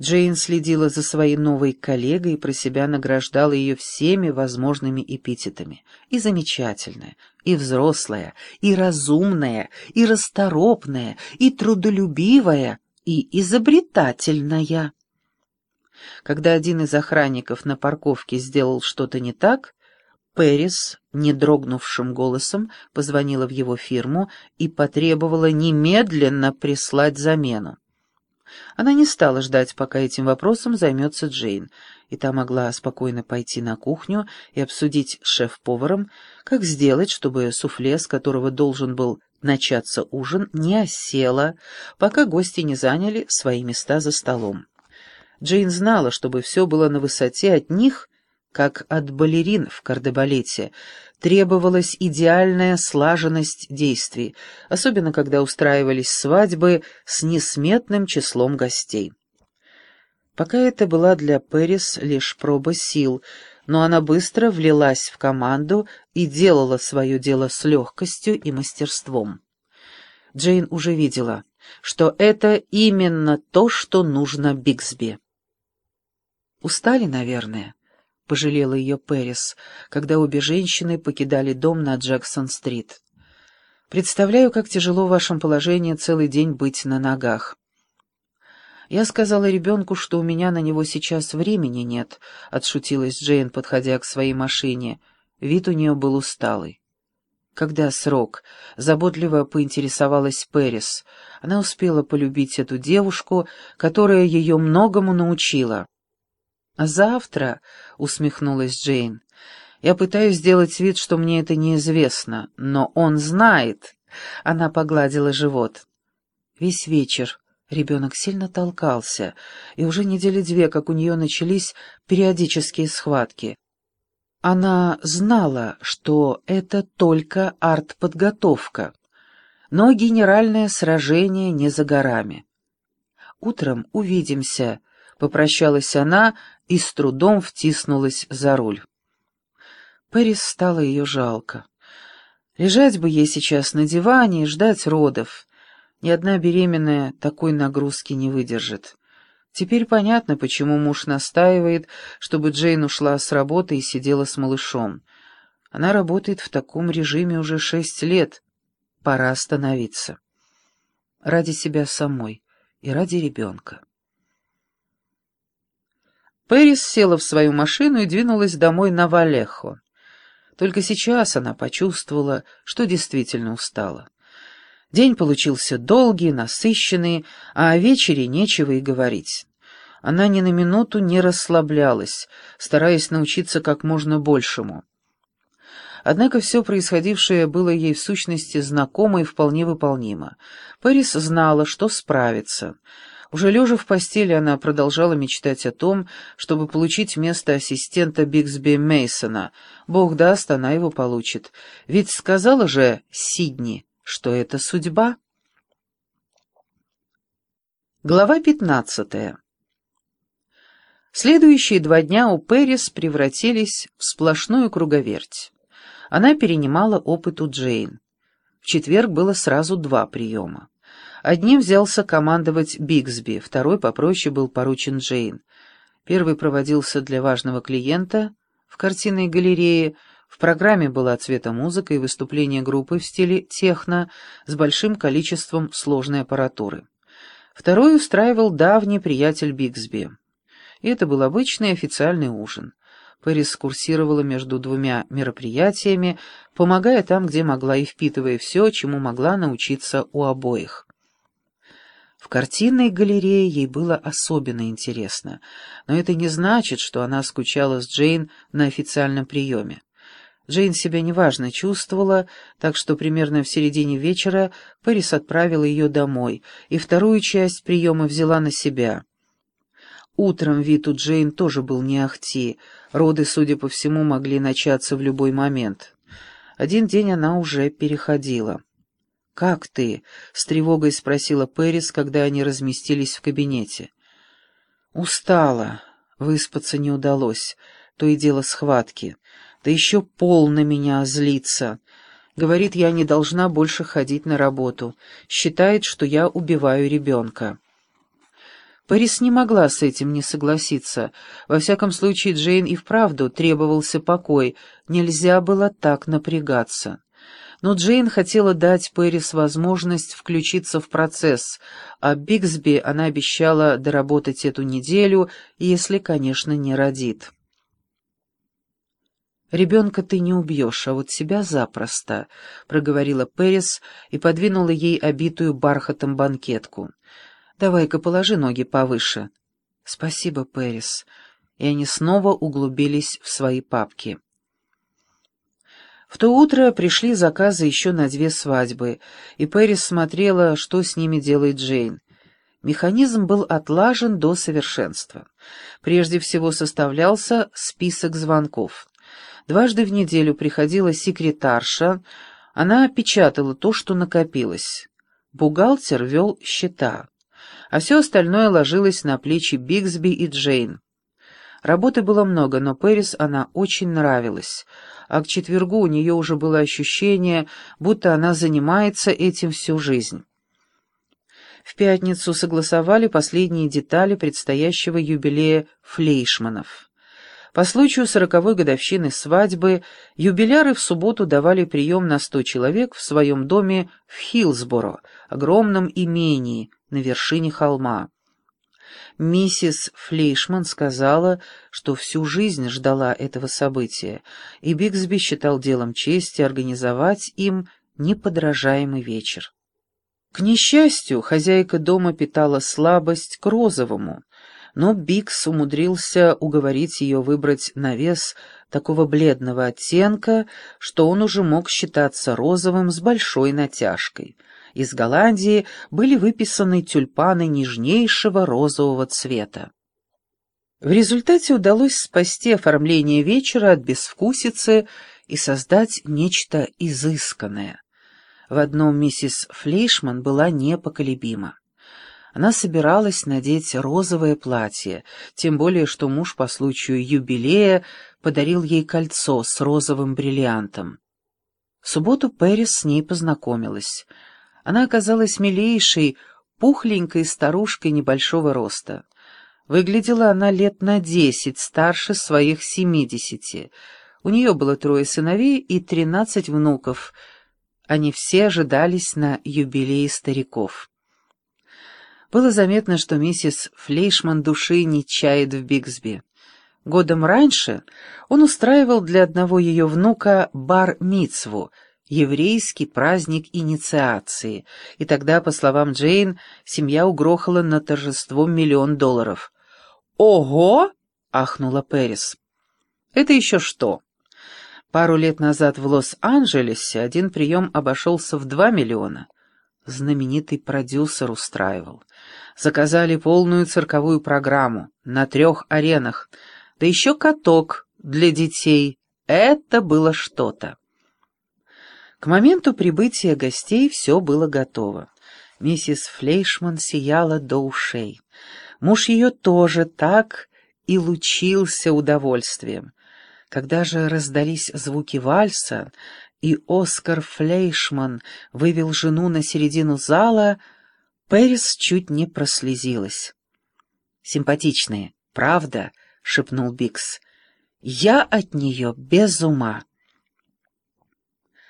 Джейн следила за своей новой коллегой и про себя награждала ее всеми возможными эпитетами. И замечательная, и взрослая, и разумная, и расторопная, и трудолюбивая, и изобретательная. Когда один из охранников на парковке сделал что-то не так, Пэрис, не дрогнувшим голосом, позвонила в его фирму и потребовала немедленно прислать замену. Она не стала ждать, пока этим вопросом займется Джейн, и та могла спокойно пойти на кухню и обсудить с шеф-поваром, как сделать, чтобы суфле, с которого должен был начаться ужин, не осело, пока гости не заняли свои места за столом. Джейн знала, чтобы все было на высоте от них, как от балерин в кардебалете, требовалась идеальная слаженность действий, особенно когда устраивались свадьбы с несметным числом гостей. Пока это была для Пэрис лишь проба сил, но она быстро влилась в команду и делала свое дело с легкостью и мастерством. Джейн уже видела, что это именно то, что нужно Бигсби. Устали, наверное. — пожалела ее Пэрис, когда обе женщины покидали дом на Джексон-стрит. «Представляю, как тяжело в вашем положении целый день быть на ногах». «Я сказала ребенку, что у меня на него сейчас времени нет», — отшутилась Джейн, подходя к своей машине. Вид у нее был усталый. «Когда срок?» — заботливо поинтересовалась Пэрис. Она успела полюбить эту девушку, которая ее многому научила. «Завтра», — усмехнулась Джейн, — «я пытаюсь сделать вид, что мне это неизвестно, но он знает». Она погладила живот. Весь вечер ребенок сильно толкался, и уже недели две, как у нее начались периодические схватки. Она знала, что это только артподготовка, но генеральное сражение не за горами. «Утром увидимся», — попрощалась она и с трудом втиснулась за руль. Пэрис стало ее жалко. Лежать бы ей сейчас на диване и ждать родов. Ни одна беременная такой нагрузки не выдержит. Теперь понятно, почему муж настаивает, чтобы Джейн ушла с работы и сидела с малышом. Она работает в таком режиме уже шесть лет. Пора остановиться. Ради себя самой и ради ребенка. Пэрис села в свою машину и двинулась домой на Валехо. Только сейчас она почувствовала, что действительно устала. День получился долгий, насыщенный, а о вечере нечего и говорить. Она ни на минуту не расслаблялась, стараясь научиться как можно большему. Однако все происходившее было ей в сущности знакомо и вполне выполнимо. Пэрис знала, что справится — уже лежа в постели, она продолжала мечтать о том, чтобы получить место ассистента Бигсби Мейсона. Бог даст, она его получит. Ведь сказала же Сидни, что это судьба. Глава пятнадцатая. Следующие два дня у Пэрис превратились в сплошную круговерть. Она перенимала опыт у Джейн. В четверг было сразу два приема. Одним взялся командовать Бигсби, второй попроще был поручен Джейн. Первый проводился для важного клиента в картинной галерее, в программе была цветомузыка и выступление группы в стиле техно с большим количеством сложной аппаратуры. Второй устраивал давний приятель Бигсби. И это был обычный официальный ужин. Пэрис курсировала между двумя мероприятиями, помогая там, где могла и впитывая все, чему могла научиться у обоих. В картинной галерее ей было особенно интересно, но это не значит, что она скучала с Джейн на официальном приеме. Джейн себя неважно чувствовала, так что примерно в середине вечера Пэрис отправила ее домой, и вторую часть приема взяла на себя. Утром вид у Джейн тоже был не ахти, роды, судя по всему, могли начаться в любой момент. Один день она уже переходила. «Как ты?» — с тревогой спросила Пэрис, когда они разместились в кабинете. «Устала. Выспаться не удалось. То и дело схватки. Да еще пол на меня злится. Говорит, я не должна больше ходить на работу. Считает, что я убиваю ребенка». Пэрис не могла с этим не согласиться. Во всяком случае, Джейн и вправду требовался покой, нельзя было так напрягаться. Но Джейн хотела дать Пэрис возможность включиться в процесс, а Бигсби она обещала доработать эту неделю, если, конечно, не родит. «Ребенка ты не убьешь, а вот себя запросто», — проговорила Пэрис и подвинула ей обитую бархатом банкетку. Давай-ка положи ноги повыше. Спасибо, Пэрис. И они снова углубились в свои папки. В то утро пришли заказы еще на две свадьбы, и Пэрис смотрела, что с ними делает Джейн. Механизм был отлажен до совершенства. Прежде всего составлялся список звонков. Дважды в неделю приходила секретарша, она печатала то, что накопилось. Бухгалтер вел счета а все остальное ложилось на плечи Бигсби и Джейн. Работы было много, но Пэрис она очень нравилась, а к четвергу у нее уже было ощущение, будто она занимается этим всю жизнь. В пятницу согласовали последние детали предстоящего юбилея Флейшманов. По случаю сороковой годовщины свадьбы юбиляры в субботу давали прием на сто человек в своем доме в Хилсборо, огромном имении, на вершине холма. Миссис Флейшман сказала, что всю жизнь ждала этого события, и Бигсби считал делом чести организовать им неподражаемый вечер. К несчастью, хозяйка дома питала слабость к розовому, но Бикс умудрился уговорить ее выбрать навес такого бледного оттенка, что он уже мог считаться розовым с большой натяжкой — из Голландии были выписаны тюльпаны нежнейшего розового цвета. В результате удалось спасти оформление вечера от безвкусицы и создать нечто изысканное. В одном миссис Флейшман была непоколебима. Она собиралась надеть розовое платье, тем более что муж по случаю юбилея подарил ей кольцо с розовым бриллиантом. В субботу Пэрис с ней познакомилась — она оказалась милейшей, пухленькой старушкой небольшого роста. Выглядела она лет на десять старше своих семидесяти. У нее было трое сыновей и тринадцать внуков. Они все ожидались на юбилее стариков. Было заметно, что миссис Флейшман души не чает в Бигсби. Годом раньше он устраивал для одного ее внука бар-мицву — еврейский праздник инициации, и тогда, по словам Джейн, семья угрохала на торжество миллион долларов. «Ого!» — ахнула Пэрис. «Это еще что?» Пару лет назад в Лос-Анджелесе один прием обошелся в два миллиона. Знаменитый продюсер устраивал. Заказали полную цирковую программу на трех аренах, да еще каток для детей. Это было что-то. К моменту прибытия гостей все было готово. Миссис Флейшман сияла до ушей. Муж ее тоже так и лучился удовольствием. Когда же раздались звуки вальса, и Оскар Флейшман вывел жену на середину зала, Пэрис чуть не прослезилась. «Симпатичные, правда?» — шепнул Бикс. «Я от нее без ума».